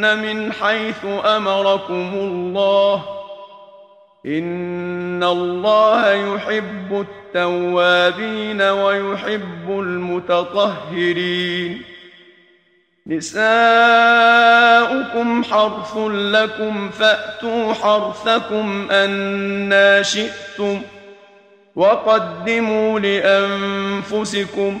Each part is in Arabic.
من حيث أمركم الله إن الله يحب التوابين ويحب المتطهرين نساؤكم حرث لكم فأتوا حرثكم أنا شئتم وقدموا لأنفسكم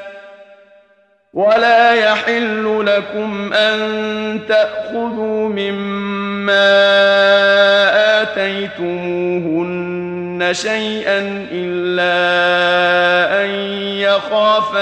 ولا يحل لكم أن تأخذوا مما آتيتموهن شيئا إلا أن يخافا